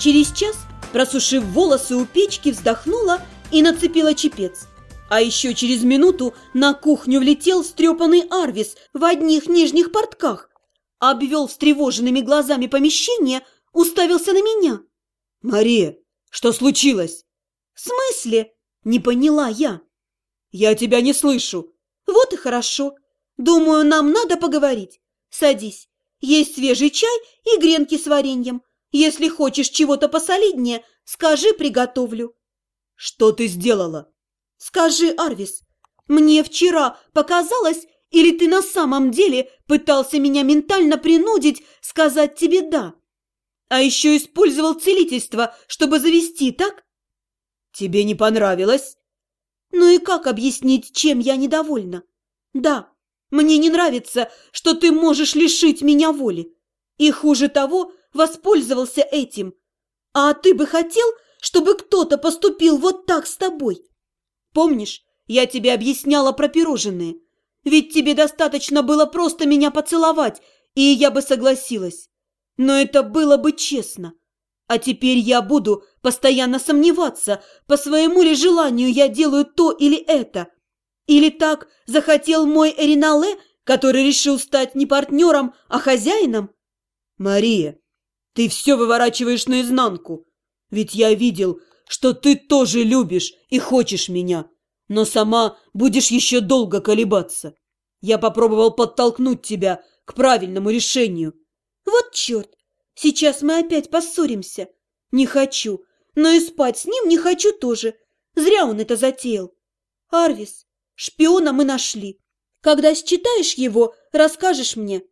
Через час, просушив волосы у печки, вздохнула и нацепила чепец. А еще через минуту на кухню влетел встрепанный Арвис в одних нижних портках, обвел встревоженными глазами помещение, уставился на меня. «Мария, что случилось?» «В смысле?» – не поняла я. «Я тебя не слышу». «Вот и хорошо. Думаю, нам надо поговорить. Садись. Есть свежий чай и гренки с вареньем. Если хочешь чего-то посолиднее, скажи, приготовлю». «Что ты сделала?» «Скажи, Арвис, мне вчера показалось, или ты на самом деле пытался меня ментально принудить сказать тебе «да»? А еще использовал целительство, чтобы завести, так?» «Тебе не понравилось?» «Ну и как объяснить, чем я недовольна?» «Да, мне не нравится, что ты можешь лишить меня воли. И хуже того, воспользовался этим. А ты бы хотел, чтобы кто-то поступил вот так с тобой? Помнишь, я тебе объясняла про пирожные? Ведь тебе достаточно было просто меня поцеловать, и я бы согласилась. Но это было бы честно. А теперь я буду постоянно сомневаться, по своему ли желанию я делаю то или это. Или так захотел мой Эринале, который решил стать не партнером, а хозяином? Мария, ты все выворачиваешь наизнанку. Ведь я видел, что ты тоже любишь и хочешь меня, но сама будешь еще долго колебаться. Я попробовал подтолкнуть тебя к правильному решению. Вот черт, сейчас мы опять поссоримся. Не хочу, но и спать с ним не хочу тоже. Зря он это затеял. Арвис, шпиона мы нашли. Когда считаешь его, расскажешь мне.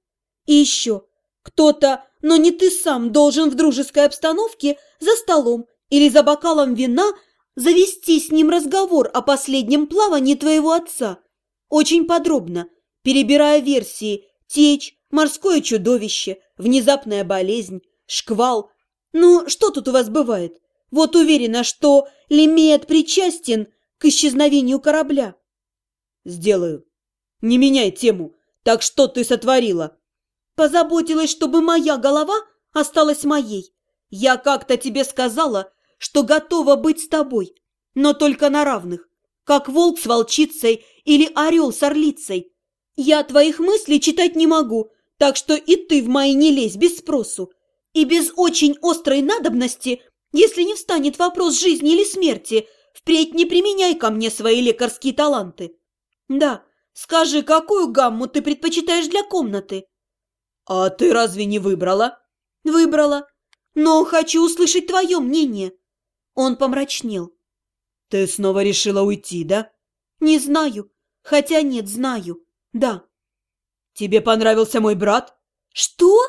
И еще, кто-то, но не ты сам, должен в дружеской обстановке за столом или за бокалом вина завести с ним разговор о последнем плавании твоего отца. Очень подробно, перебирая версии «течь», «морское чудовище», «внезапная болезнь», «шквал». Ну, что тут у вас бывает? Вот уверена, что Лемеет причастен к исчезновению корабля. Сделаю. Не меняй тему. Так что ты сотворила? Позаботилась, чтобы моя голова осталась моей. Я как-то тебе сказала, что готова быть с тобой, но только на равных, как волк с волчицей или орел с орлицей. Я твоих мыслей читать не могу, так что и ты в мои не лезь без спросу. И без очень острой надобности, если не встанет вопрос жизни или смерти, впредь не применяй ко мне свои лекарские таланты. Да, скажи, какую гамму ты предпочитаешь для комнаты? «А ты разве не выбрала?» «Выбрала. Но хочу услышать твое мнение». Он помрачнел. «Ты снова решила уйти, да?» «Не знаю. Хотя нет, знаю. Да». «Тебе понравился мой брат?» «Что?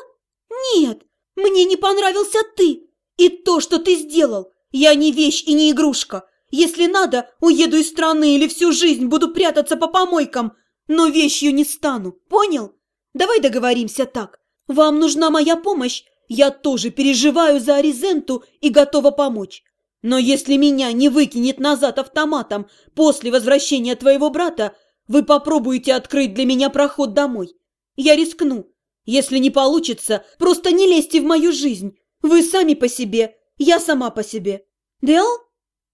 Нет, мне не понравился ты. И то, что ты сделал. Я не вещь и не игрушка. Если надо, уеду из страны или всю жизнь буду прятаться по помойкам, но вещью не стану. Понял?» Давай договоримся так. Вам нужна моя помощь. Я тоже переживаю за Аризенту и готова помочь. Но если меня не выкинет назад автоматом после возвращения твоего брата, вы попробуете открыть для меня проход домой. Я рискну. Если не получится, просто не лезьте в мою жизнь. Вы сами по себе, я сама по себе. Дел?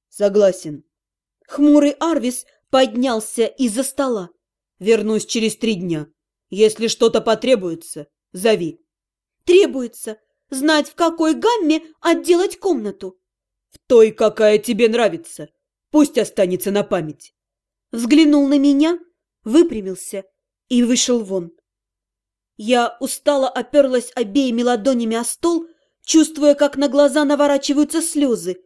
Согласен. Хмурый Арвис поднялся из-за стола. Вернусь через три дня. Если что-то потребуется, зови. Требуется знать, в какой гамме отделать комнату. В той, какая тебе нравится. Пусть останется на память. Взглянул на меня, выпрямился и вышел вон. Я устало оперлась обеими ладонями о стол, чувствуя, как на глаза наворачиваются слезы.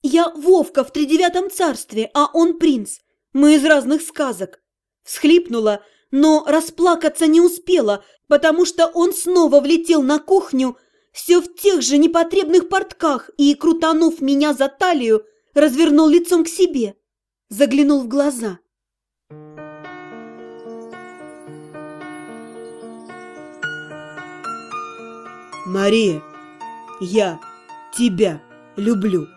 Я Вовка в тридевятом царстве, а он принц. Мы из разных сказок. Всхлипнула но расплакаться не успела, потому что он снова влетел на кухню, все в тех же непотребных портках и, крутанув меня за талию, развернул лицом к себе, заглянул в глаза. «Мария, я тебя люблю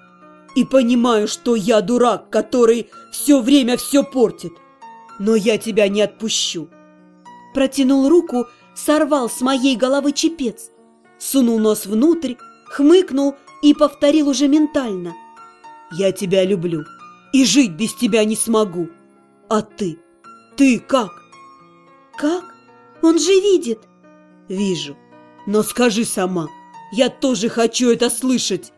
и понимаю, что я дурак, который все время все портит но я тебя не отпущу. Протянул руку, сорвал с моей головы чепец, сунул нос внутрь, хмыкнул и повторил уже ментально. «Я тебя люблю и жить без тебя не смогу. А ты? Ты как?» «Как? Он же видит!» «Вижу. Но скажи сама, я тоже хочу это слышать!»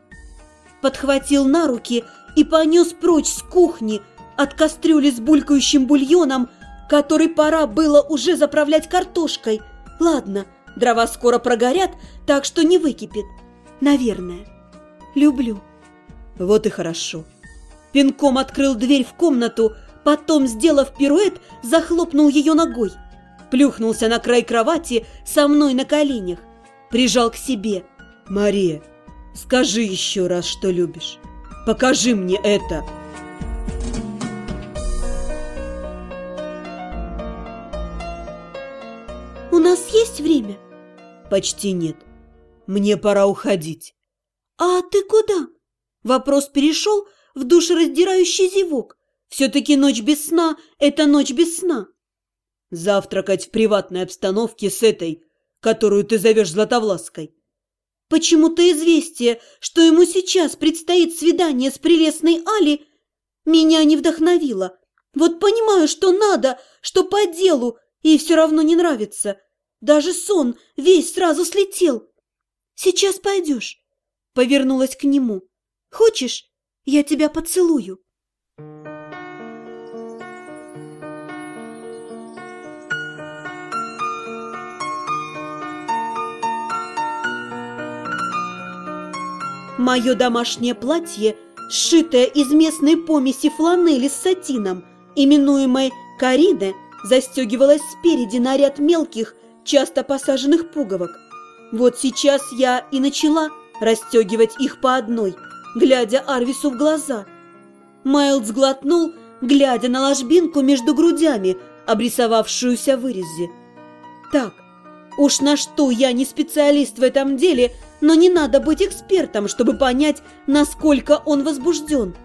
Подхватил на руки и понес прочь с кухни от кастрюли с булькающим бульоном, который пора было уже заправлять картошкой. Ладно, дрова скоро прогорят, так что не выкипит. Наверное. Люблю. Вот и хорошо. Пинком открыл дверь в комнату, потом, сделав пируэт, захлопнул ее ногой. Плюхнулся на край кровати со мной на коленях. Прижал к себе. «Мария, скажи еще раз, что любишь. Покажи мне это!» Есть время?» «Почти нет. Мне пора уходить». «А ты куда?» Вопрос перешел в душераздирающий зевок. Все-таки ночь без сна – это ночь без сна. Завтракать в приватной обстановке с этой, которую ты зовешь Златовлаской. Почему-то известие, что ему сейчас предстоит свидание с прелестной Али, меня не вдохновило. Вот понимаю, что надо, что по делу, и все равно не нравится. Даже сон весь сразу слетел. Сейчас пойдешь. Повернулась к нему. Хочешь, я тебя поцелую? Мое домашнее платье, сшитое из местной помеси фланели с сатином, именуемой «Карине», застегивалось спереди на ряд мелких, часто посаженных пуговок. Вот сейчас я и начала расстегивать их по одной, глядя Арвису в глаза. Майлд сглотнул, глядя на ложбинку между грудями, обрисовавшуюся в вырезе. Так, уж на что я не специалист в этом деле, но не надо быть экспертом, чтобы понять, насколько он возбужден.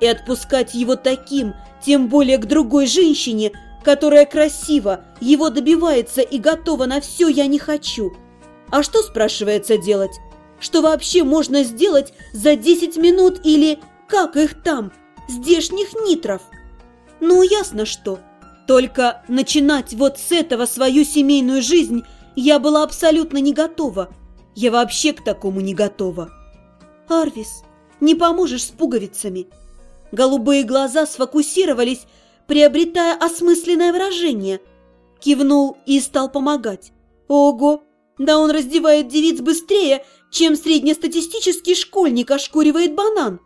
И отпускать его таким, тем более к другой женщине, которая красиво, его добивается и готова на все, я не хочу. А что, спрашивается, делать? Что вообще можно сделать за 10 минут или, как их там, здешних нитров? Ну, ясно что. Только начинать вот с этого свою семейную жизнь я была абсолютно не готова. Я вообще к такому не готова. Арвис, не поможешь с пуговицами. Голубые глаза сфокусировались приобретая осмысленное выражение. Кивнул и стал помогать. Ого! Да он раздевает девиц быстрее, чем среднестатистический школьник ошкуривает банан.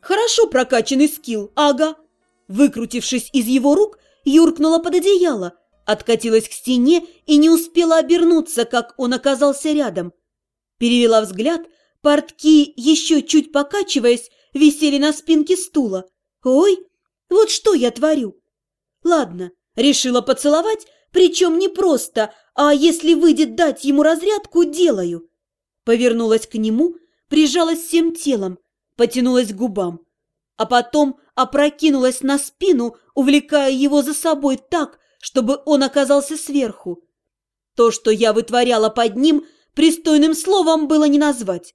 Хорошо прокачанный скилл, ага. Выкрутившись из его рук, юркнула под одеяло, откатилась к стене и не успела обернуться, как он оказался рядом. Перевела взгляд, портки, еще чуть покачиваясь, висели на спинке стула. Ой, вот что я творю? Ладно, решила поцеловать, причем не просто, а если выйдет дать ему разрядку, делаю. Повернулась к нему, прижалась всем телом, потянулась к губам, а потом опрокинулась на спину, увлекая его за собой так, чтобы он оказался сверху. То, что я вытворяла под ним, пристойным словом было не назвать.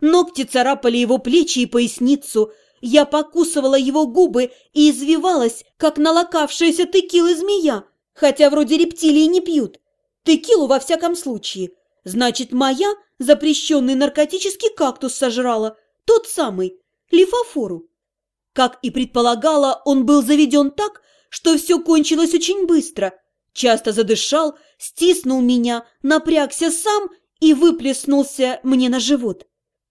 Ногти царапали его плечи и поясницу, я покусывала его губы и извивалась, как налокавшаяся текилы змея, хотя вроде рептилии не пьют. Текилу во всяком случае. Значит, моя запрещенный наркотический кактус сожрала, тот самый, лифофору. Как и предполагала, он был заведен так, что все кончилось очень быстро. Часто задышал, стиснул меня, напрягся сам и выплеснулся мне на живот.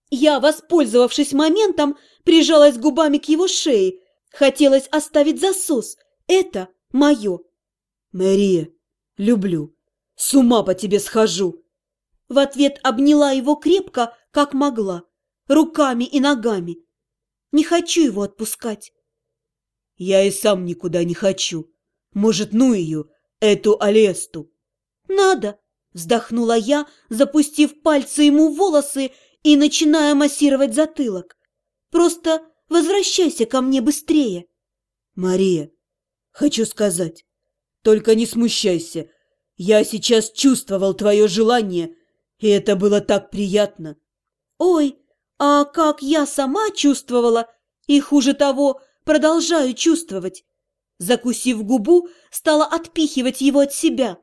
Я, воспользовавшись моментом, прижалась губами к его шее. Хотелось оставить засос. Это мое. «Мария, люблю. С ума по тебе схожу!» В ответ обняла его крепко, как могла, руками и ногами. Не хочу его отпускать. Я и сам никуда не хочу. Может, ну ее, эту Алесту? Надо, вздохнула я, запустив пальцы ему в волосы и начиная массировать затылок. Просто возвращайся ко мне быстрее. Мария, хочу сказать, только не смущайся. Я сейчас чувствовал твое желание, и это было так приятно. Ой, А как я сама чувствовала, и хуже того, продолжаю чувствовать. Закусив губу, стала отпихивать его от себя.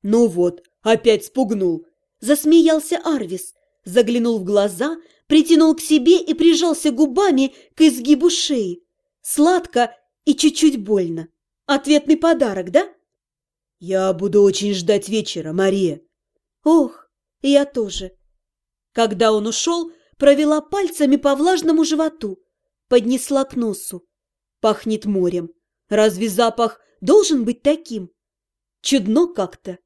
«Ну вот, опять спугнул!» Засмеялся Арвис, заглянул в глаза, притянул к себе и прижался губами к изгибу шеи. Сладко и чуть-чуть больно. Ответный подарок, да? «Я буду очень ждать вечера, Мария». «Ох, я тоже». Когда он ушел, провела пальцами по влажному животу, поднесла к носу. Пахнет морем. Разве запах должен быть таким? Чудно как-то.